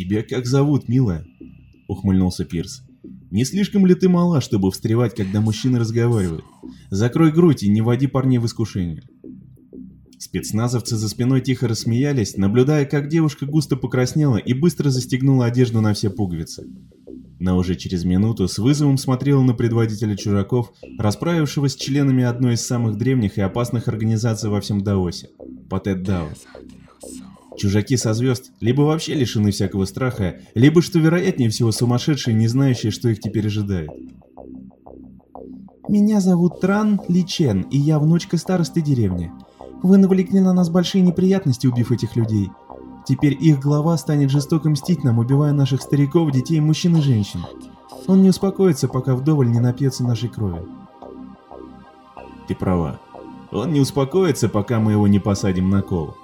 «Тебя как зовут, милая?» — ухмыльнулся Пирс. «Не слишком ли ты мала, чтобы встревать, когда мужчины разговаривают? Закрой грудь и не води парней в искушение». Спецназовцы за спиной тихо рассмеялись, наблюдая, как девушка густо покраснела и быстро застегнула одежду на все пуговицы. Но уже через минуту с вызовом смотрела на предводителя чужаков, расправившегося с членами одной из самых древних и опасных организаций во всем Даосе – Патет Дао. Чужаки со звезд либо вообще лишены всякого страха, либо, что вероятнее всего, сумасшедшие, не знающие, что их теперь ожидает. «Меня зовут Тран Личен, и я внучка старосты деревни. Вы навлекли на нас большие неприятности, убив этих людей. Теперь их глава станет жестоко мстить нам, убивая наших стариков, детей, мужчин и женщин. Он не успокоится, пока вдоволь не напьется нашей крови. Ты права. Он не успокоится, пока мы его не посадим на кол,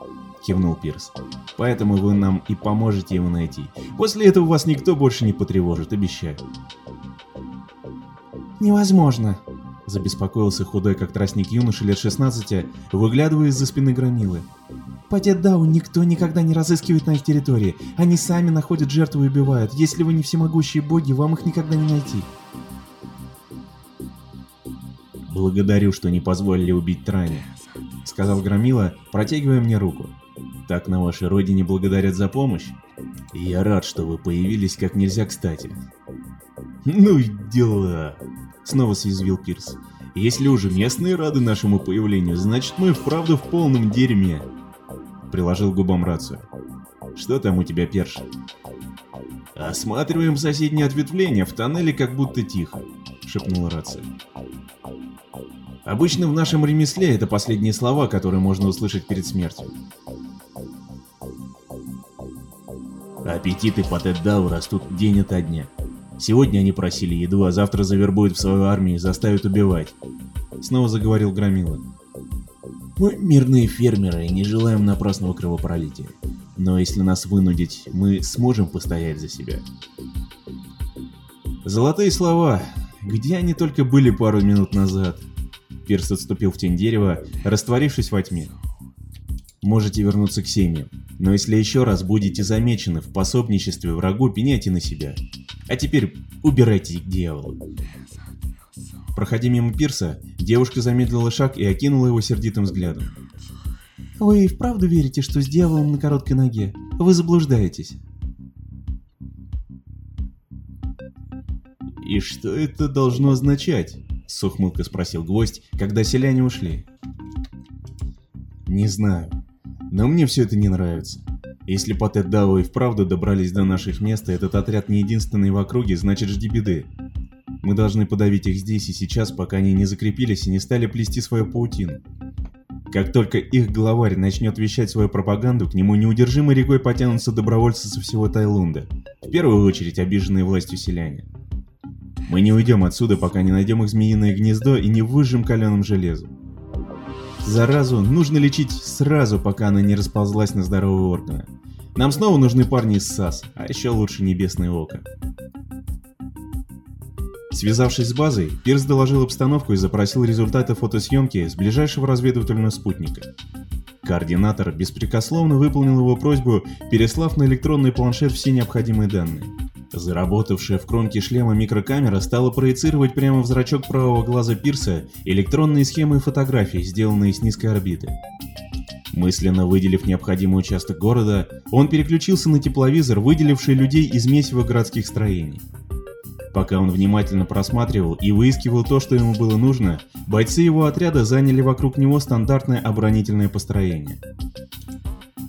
кивнул Пирс. Поэтому вы нам и поможете его найти. После этого вас никто больше не потревожит, обещаю. Невозможно, Забеспокоился худой, как тростник юноша лет 16, выглядывая из-за спины громилы. По Деддау никто никогда не разыскивает на их территории. Они сами находят жертву и убивают. Если вы не всемогущие боги, вам их никогда не найти. «Благодарю, что не позволили убить Трани», — сказал Громила, протягивая мне руку. «Так на вашей родине благодарят за помощь? Я рад, что вы появились как нельзя кстати». «Ну и дела», — снова съязвил Пирс. «Если уже местные рады нашему появлению, значит мы вправду в полном дерьме». Приложил губам рацию. «Что там у тебя, Перш?» «Осматриваем соседнее ответвление, в тоннеле как будто тихо», — шепнула рация. Обычно в нашем ремесле это последние слова, которые можно услышать перед смертью. Аппетиты по Теддау растут день ото дня. Сегодня они просили еду, а завтра завербуют в свою армию и заставят убивать. Снова заговорил Громила. Мы мирные фермеры и не желаем напрасного кровопролития. Но если нас вынудить, мы сможем постоять за себя. Золотые слова. Где они только были пару минут назад? Пирс отступил в тень дерева, растворившись во тьме. Можете вернуться к семьям, но если еще раз будете замечены в пособничестве врагу, пеняйте на себя. А теперь убирайтесь к дьяволу. Проходя мимо пирса, девушка замедлила шаг и окинула его сердитым взглядом. «Вы и вправду верите, что с дьяволом на короткой ноге? Вы заблуждаетесь». «И что это должно означать?» — с спросил гвоздь, когда селяне ушли. «Не знаю, но мне все это не нравится. Если Патет Дао и вправду добрались до наших мест, и этот отряд не единственный в округе, значит жди беды. Мы должны подавить их здесь и сейчас, пока они не закрепились и не стали плести свою паутину. Как только их главарь начнет вещать свою пропаганду, к нему неудержимой рекой потянутся добровольцы со всего Тайлунда, в первую очередь обиженные властью селяне. Мы не уйдем отсюда, пока не найдем их змеиное гнездо и не выжжем каленым железом. Заразу нужно лечить сразу, пока она не расползлась на здоровые органы. Нам снова нужны парни из САС, а еще лучше Небесное Око. Связавшись с базой, Пирс доложил обстановку и запросил результаты фотосъемки с ближайшего разведывательного спутника. Координатор беспрекословно выполнил его просьбу, переслав на электронный планшет все необходимые данные. Заработавшая в кромке шлема микрокамера стала проецировать прямо в зрачок правого глаза Пирса электронные схемы и фотографии, сделанные с низкой орбиты. Мысленно выделив необходимый участок города, он переключился на тепловизор, выделивший людей из месива городских строений. Пока он внимательно просматривал и выискивал то, что ему было нужно, бойцы его отряда заняли вокруг него стандартное оборонительное построение.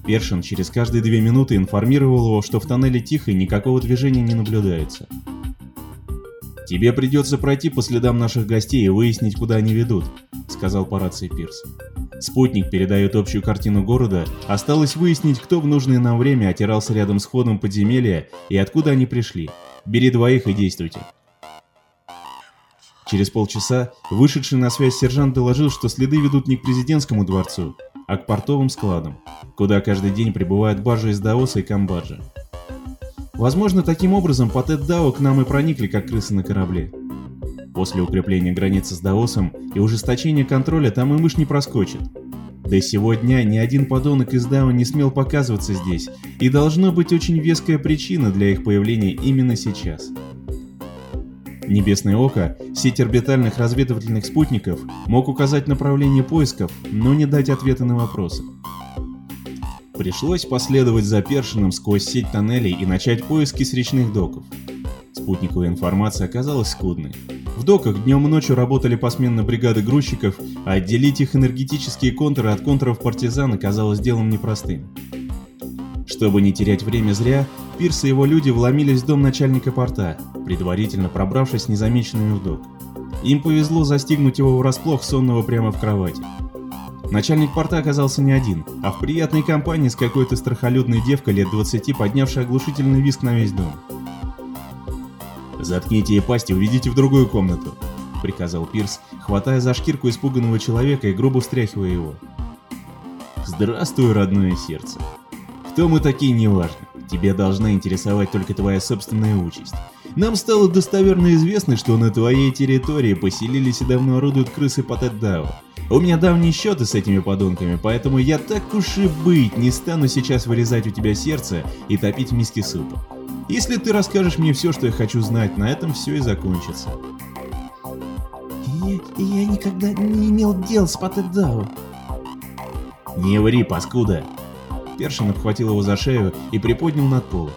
Першин через каждые две минуты информировал его, что в тоннеле тихо и никакого движения не наблюдается. «Тебе придется пройти по следам наших гостей и выяснить, куда они ведут», — сказал по рации Пирс. «Спутник передает общую картину города, осталось выяснить, кто в нужное нам время отирался рядом с ходом подземелья и откуда они пришли. Бери двоих и действуйте». Через полчаса вышедший на связь сержант доложил, что следы ведут не к президентскому дворцу, а к портовым складам, куда каждый день прибывают баржи из Даоса и Камбаджа. Возможно, таким образом по Тет-Дао к нам и проникли, как крысы на корабле. После укрепления границы с Даосом и ужесточения контроля там и мышь не проскочит. До сего дня ни один подонок из Дао не смел показываться здесь, и должно быть очень веская причина для их появления именно сейчас. Небесное око, сеть орбитальных разведывательных спутников, мог указать направление поисков, но не дать ответа на вопросы. Пришлось последовать за Першином сквозь сеть тоннелей и начать поиски с речных доков. Спутниковая информация оказалась скудной. В доках днем и ночью работали посменно бригады грузчиков, а отделить их энергетические контуры от контуров партизан оказалось делом непростым. Чтобы не терять время зря, Пирс и его люди вломились в дом начальника порта, предварительно пробравшись незамеченными в док. Им повезло застигнуть его врасплох сонного прямо в кровати. Начальник порта оказался не один, а в приятной компании с какой-то страхолюдной девкой лет 20, поднявшей оглушительный визг на весь дом. «Заткните ей пасть и уведите в другую комнату», — приказал Пирс, хватая за шкирку испуганного человека и грубо встряхивая его. «Здравствуй, родное сердце. Кто мы такие, неважно. Тебе должна интересовать только твоя собственная участь. Нам стало достоверно известно, что на твоей территории поселились и давно орудуют крысы Патетдао. У меня давние счеты с этими подонками, поэтому я так уж и быть не стану сейчас вырезать у тебя сердце и топить в миске супа. Если ты расскажешь мне все, что я хочу знать, на этом все и закончится. Я, я никогда не имел дел с Патедау. Не ври, паскуда. Першин обхватил его за шею и приподнял над полом.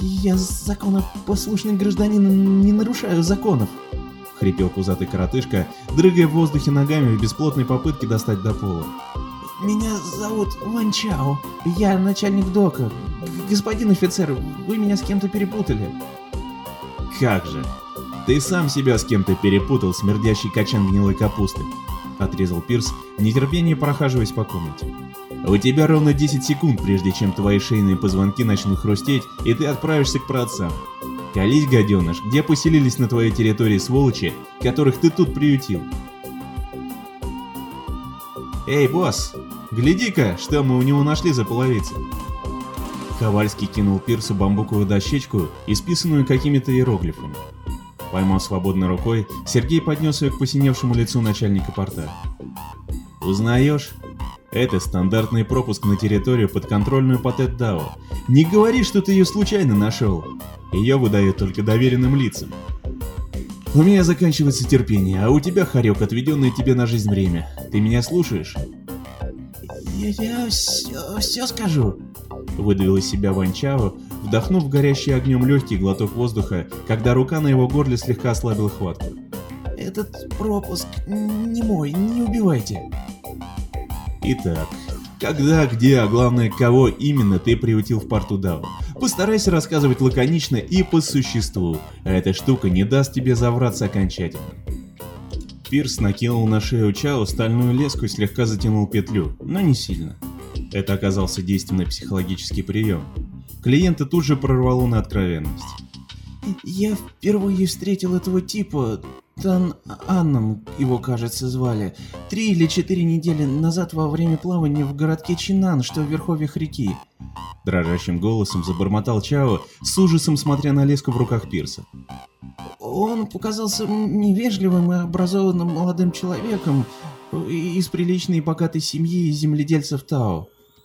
Я законопослушный гражданин, не нарушаю законов. — хрипел пузатый коротышка, дрыгая в воздухе ногами в бесплотной попытке достать до пола. «Меня зовут Ван Чао. Я начальник дока. Господин офицер, вы меня с кем-то перепутали». «Как же! Ты сам себя с кем-то перепутал, смердящий качан гнилой капусты!» — отрезал Пирс, в нетерпении прохаживаясь по комнате. «У тебя ровно 10 секунд, прежде чем твои шейные позвонки начнут хрустеть, и ты отправишься к праотцам. Колись, гаденыш, где поселились на твоей территории сволочи, которых ты тут приютил? Эй, босс, гляди-ка, что мы у него нашли за половицы. Ковальский кинул Пирсу бамбуковую дощечку, исписанную какими-то иероглифами. Поймав свободной рукой, Сергей поднес ее к посиневшему лицу начальника порта. «Узнаешь? Это стандартный пропуск на территорию подконтрольную Патет Дао. Не говори, что ты ее случайно нашел. Ее выдают только доверенным лицам. У меня заканчивается терпение, а у тебя, Харек, отведенное тебе на жизнь время. Ты меня слушаешь? Я, я все, все скажу. Выдавил из себя Ван Чао, вдохнув горящий огнем легкий глоток воздуха, когда рука на его горле слегка ослабила хватку. Этот пропуск не мой, не убивайте. Итак, когда, где, а главное, кого именно ты приютил в порту Дау? Постарайся рассказывать лаконично и по существу, а эта штука не даст тебе завраться окончательно. Пирс накинул на шею Чао стальную леску и слегка затянул петлю, но не сильно. Это оказался действенный психологический прием. Клиента тут же прорвало на откровенность. «Я впервые встретил этого типа, Тан Анном его, кажется, звали. Три или четыре недели назад во время плавания в городке Чинан, что в верховьях реки. Дрожащим голосом забормотал Чао, с ужасом смотря на леску в руках Пирса. Он показался невежливым и образованным молодым человеком из приличной и богатой семьи земледельцев Тао.